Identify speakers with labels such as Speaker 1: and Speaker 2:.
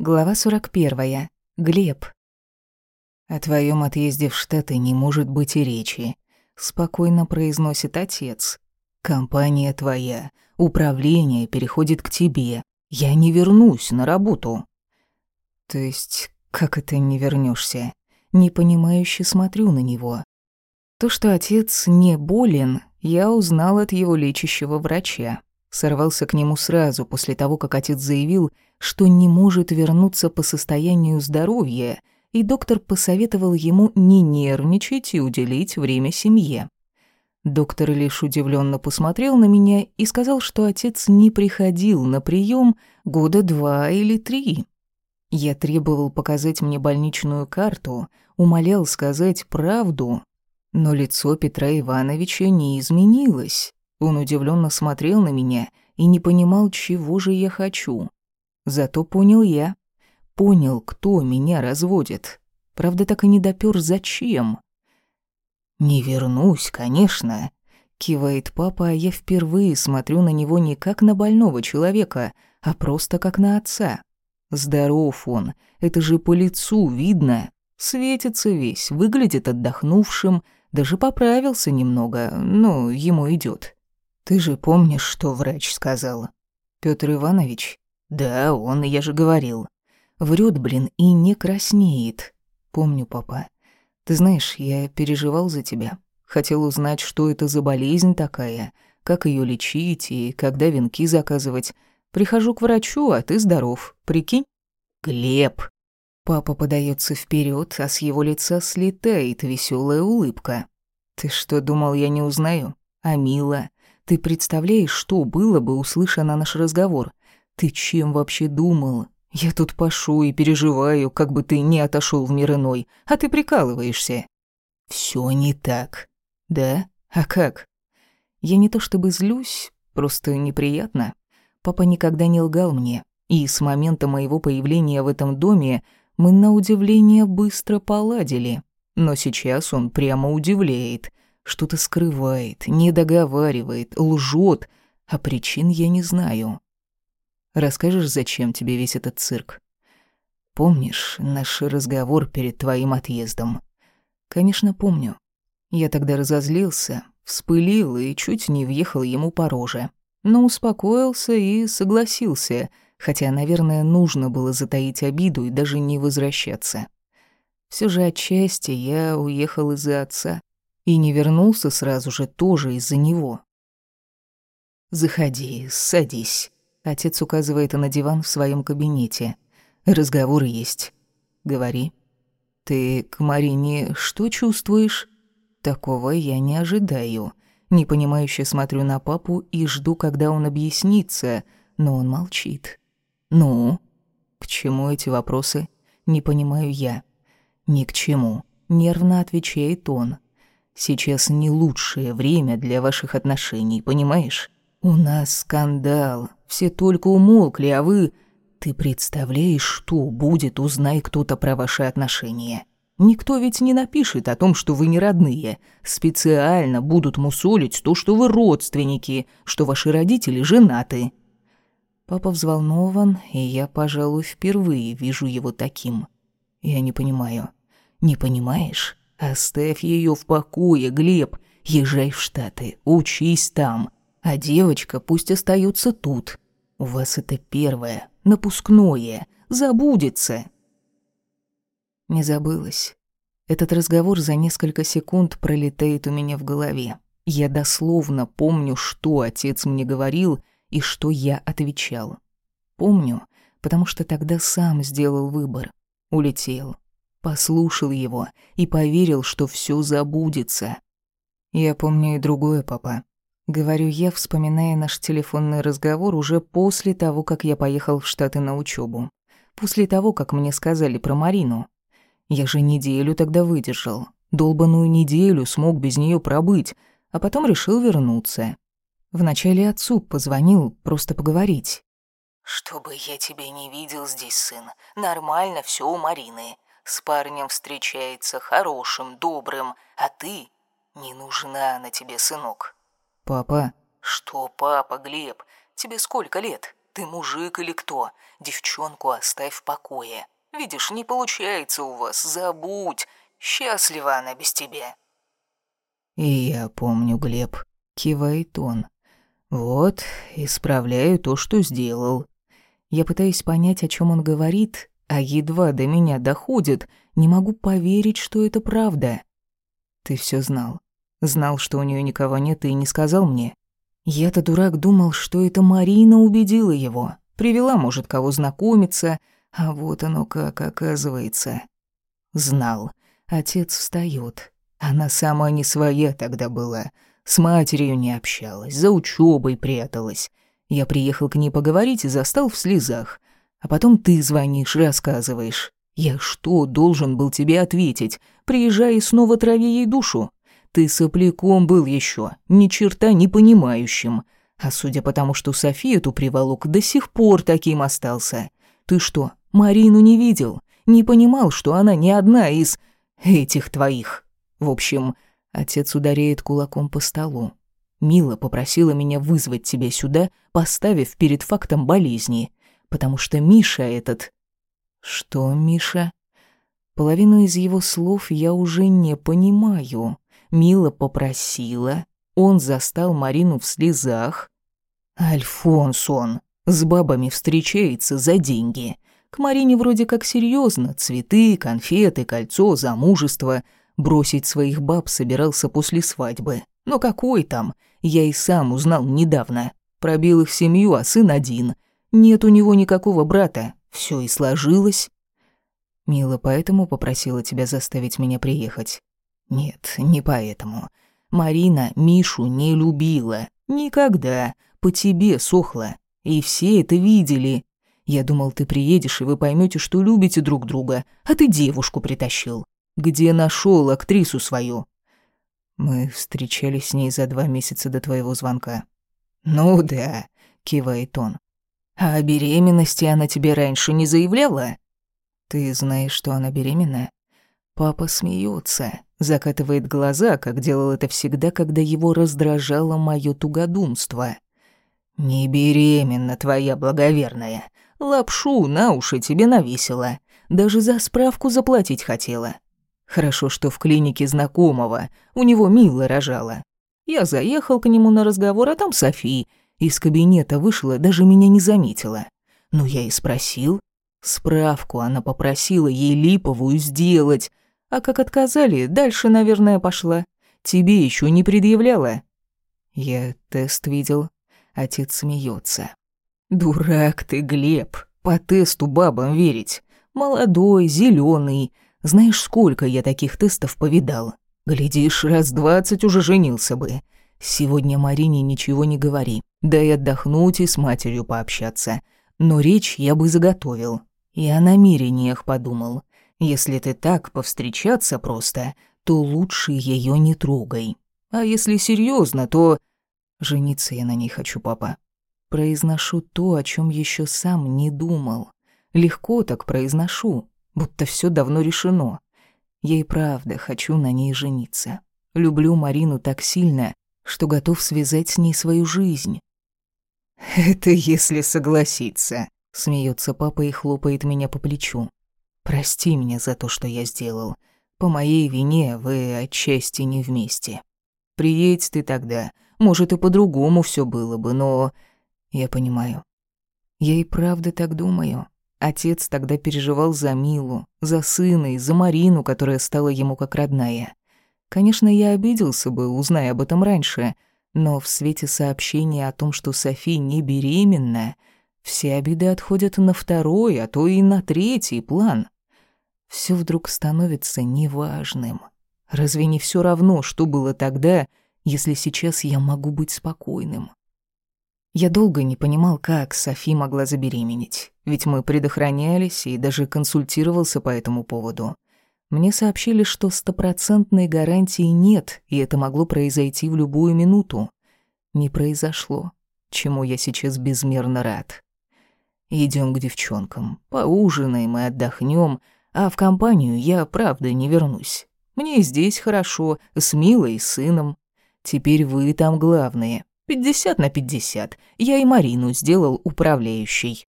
Speaker 1: Глава 41. Глеб. «О твоем отъезде в Штаты не может быть и речи», — спокойно произносит отец. «Компания твоя, управление переходит к тебе. Я не вернусь на работу». «То есть, как это не вернешься? Непонимающе смотрю на него. То, что отец не болен, я узнал от его лечащего врача. Сорвался к нему сразу после того, как отец заявил, что не может вернуться по состоянию здоровья, и доктор посоветовал ему не нервничать и уделить время семье. Доктор лишь удивленно посмотрел на меня и сказал, что отец не приходил на прием года два или три. Я требовал показать мне больничную карту, умолял сказать правду, но лицо Петра Ивановича не изменилось. Он удивленно смотрел на меня и не понимал, чего же я хочу. Зато понял я. Понял, кто меня разводит. Правда, так и не допёр, зачем. «Не вернусь, конечно», — кивает папа, а я впервые смотрю на него не как на больного человека, а просто как на отца. Здоров он, это же по лицу видно. Светится весь, выглядит отдохнувшим, даже поправился немного, но ему идёт. Ты же помнишь, что врач сказал? Пётр Иванович? Да, он, я же говорил. Врет, блин, и не краснеет. Помню, папа. Ты знаешь, я переживал за тебя. Хотел узнать, что это за болезнь такая, как ее лечить и когда венки заказывать. Прихожу к врачу, а ты здоров. Прикинь? Глеб. Папа подается вперед, а с его лица слетает веселая улыбка. Ты что, думал, я не узнаю? А мило. Ты представляешь, что было бы, услышано наш разговор? Ты чем вообще думал? Я тут пошу и переживаю, как бы ты не отошел в мир иной, а ты прикалываешься. Все не так. Да? А как? Я не то чтобы злюсь, просто неприятно. Папа никогда не лгал мне, и с момента моего появления в этом доме мы на удивление быстро поладили. Но сейчас он прямо удивляет что-то скрывает, не договаривает, лжет, а причин я не знаю. Расскажешь, зачем тебе весь этот цирк? Помнишь наш разговор перед твоим отъездом? Конечно, помню. Я тогда разозлился, вспылил и чуть не въехал ему по роже. Но успокоился и согласился, хотя, наверное, нужно было затаить обиду и даже не возвращаться. Все же отчасти я уехал из-за отца. И не вернулся сразу же тоже из-за него. «Заходи, садись». Отец указывает на диван в своем кабинете. «Разговор есть. Говори». «Ты к Марине что чувствуешь?» «Такого я не ожидаю». Непонимающе смотрю на папу и жду, когда он объяснится, но он молчит. «Ну?» «К чему эти вопросы?» «Не понимаю я». «Ни к чему», — нервно отвечает он. Сейчас не лучшее время для ваших отношений, понимаешь? У нас скандал, все только умолкли, а вы... Ты представляешь, что будет, узнай кто-то про ваши отношения? Никто ведь не напишет о том, что вы не родные. Специально будут мусолить то, что вы родственники, что ваши родители женаты. Папа взволнован, и я, пожалуй, впервые вижу его таким. Я не понимаю. Не понимаешь? Оставь ее в покое, Глеб. Езжай в Штаты, учись там. А девочка пусть остается тут. У вас это первое, напускное, забудется. Не забылась. Этот разговор за несколько секунд пролетает у меня в голове. Я дословно помню, что отец мне говорил и что я отвечал. Помню, потому что тогда сам сделал выбор. Улетел, послушал его и поверил, что все забудется. Я помню и другое, папа. Говорю я, вспоминая наш телефонный разговор уже после того, как я поехал в Штаты на учебу. После того, как мне сказали про Марину. Я же неделю тогда выдержал. Долбаную неделю смог без нее пробыть, а потом решил вернуться. Вначале отцу позвонил, просто поговорить.
Speaker 2: «Чтобы я тебя не видел здесь, сын. Нормально все у Марины с парнем встречается, хорошим, добрым, а ты не нужна она тебе, сынок».
Speaker 1: «Папа».
Speaker 2: «Что, папа, Глеб? Тебе сколько лет? Ты мужик или кто? Девчонку оставь в покое. Видишь, не получается у вас, забудь. Счастлива она без тебя».
Speaker 1: «И я помню, Глеб», — кивает он. «Вот, исправляю то, что сделал». Я пытаюсь понять, о чем он говорит, а едва до меня доходит, не могу поверить, что это правда. Ты все знал. Знал, что у нее никого нет, и не сказал мне. Я-то дурак думал, что это Марина убедила его. Привела, может, кого знакомиться, а вот оно как оказывается. Знал. Отец встает. Она сама не своя тогда была. С матерью не общалась, за учебой пряталась. Я приехал к ней поговорить и застал в слезах. А потом ты звонишь, рассказываешь. Я что, должен был тебе ответить? Приезжай и снова трави ей душу. Ты сопляком был еще, ни черта не понимающим. А судя по тому, что Софию ту приволок, до сих пор таким остался. Ты что, Марину не видел? Не понимал, что она не одна из... этих твоих? В общем, отец ударяет кулаком по столу. Мила попросила меня вызвать тебя сюда, поставив перед фактом болезни, потому что Миша этот... Что, Миша? Половину из его слов я уже не понимаю. Мила попросила, он застал Марину в слезах. Альфонсон с бабами встречается за деньги. К Марине вроде как серьезно, цветы, конфеты, кольцо, замужество. Бросить своих баб собирался после свадьбы. Но какой там? Я и сам узнал недавно. Пробил их семью, а сын один. Нет у него никакого брата. Все и сложилось. Мила поэтому попросила тебя заставить меня приехать. Нет, не поэтому. Марина Мишу не любила. Никогда. По тебе сохла. И все это видели. Я думал, ты приедешь, и вы поймете, что любите друг друга, а ты девушку притащил. Где нашел актрису свою? Мы встречались с ней за два месяца до твоего звонка. Ну да, кивает он. А о беременности она тебе раньше не заявляла? Ты знаешь, что она беременна? Папа смеется, закатывает глаза, как делал это всегда, когда его раздражало мое тугодумство. «Не беременна твоя благоверная. Лапшу на уши тебе навесила. Даже за справку заплатить хотела. Хорошо, что в клинике знакомого. У него Мила рожала. Я заехал к нему на разговор, а там Софи. Из кабинета вышла, даже меня не заметила. Ну, я и спросил. Справку она попросила ей липовую сделать, а как отказали, дальше, наверное, пошла. Тебе еще не предъявляла. Я тест видел. Отец смеется. Дурак ты, Глеб. По тесту бабам верить. Молодой, зеленый. Знаешь, сколько я таких тестов повидал? Глядишь, раз двадцать уже женился бы. Сегодня Марине ничего не говори. Дай отдохнуть и с матерью пообщаться. Но речь я бы заготовил. И о намерениях подумал. Если ты так повстречаться просто, то лучше ее не трогай. А если серьезно, то... Жениться я на ней хочу, папа. Произношу то, о чем еще сам не думал. Легко так произношу, будто все давно решено. Я и правда хочу на ней жениться. Люблю Марину так сильно, что готов связать с ней свою жизнь. «Это если согласиться», — смеется папа и хлопает меня по плечу. Прости меня за то, что я сделал. По моей вине вы отчасти не вместе. Приедь ты тогда, может, и по-другому все было бы, но... Я понимаю. Я и правда так думаю. Отец тогда переживал за Милу, за сына и за Марину, которая стала ему как родная. Конечно, я обиделся бы, узная об этом раньше, но в свете сообщения о том, что Софи не беременна, все обиды отходят на второй, а то и на третий план все вдруг становится неважным. Разве не все равно, что было тогда, если сейчас я могу быть спокойным? Я долго не понимал, как Софи могла забеременеть, ведь мы предохранялись и даже консультировался по этому поводу. Мне сообщили, что стопроцентной гарантии нет, и это могло произойти в любую минуту. Не произошло, чему я сейчас безмерно рад. Идем к девчонкам, поужинаем и отдохнем, а в компанию я, правда, не вернусь. Мне здесь хорошо, с Милой и сыном. Теперь вы там главные. Пятьдесят на пятьдесят. Я и Марину сделал управляющей.